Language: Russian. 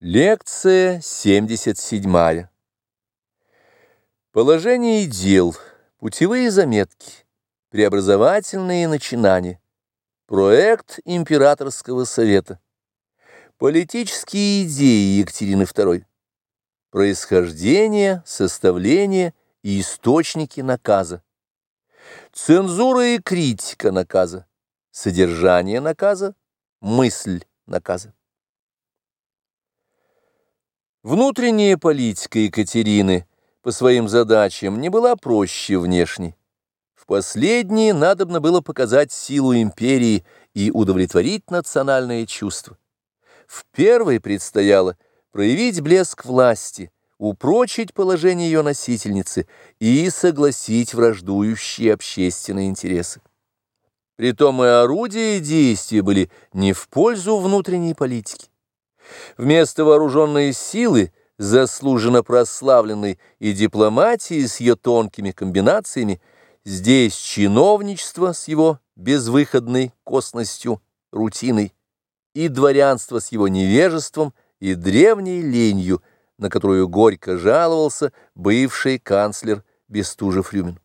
Лекция 77. Положение дел, путевые заметки, преобразовательные начинания, проект Императорского совета, политические идеи Екатерины II, происхождение, составление и источники наказа, цензура и критика наказа, содержание наказа, мысль наказа. Внутренняя политика Екатерины по своим задачам не была проще внешней. В последней надобно было показать силу империи и удовлетворить национальное чувство. В первой предстояло проявить блеск власти, упрочить положение ее носительницы и согласить враждующие общественные интересы. Притом и орудия действия были не в пользу внутренней политики. Вместо вооруженной силы, заслуженно прославленной и дипломатии с ее тонкими комбинациями, здесь чиновничество с его безвыходной косностью, рутиной, и дворянство с его невежеством и древней ленью, на которую горько жаловался бывший канцлер Бестужев-Рюмин.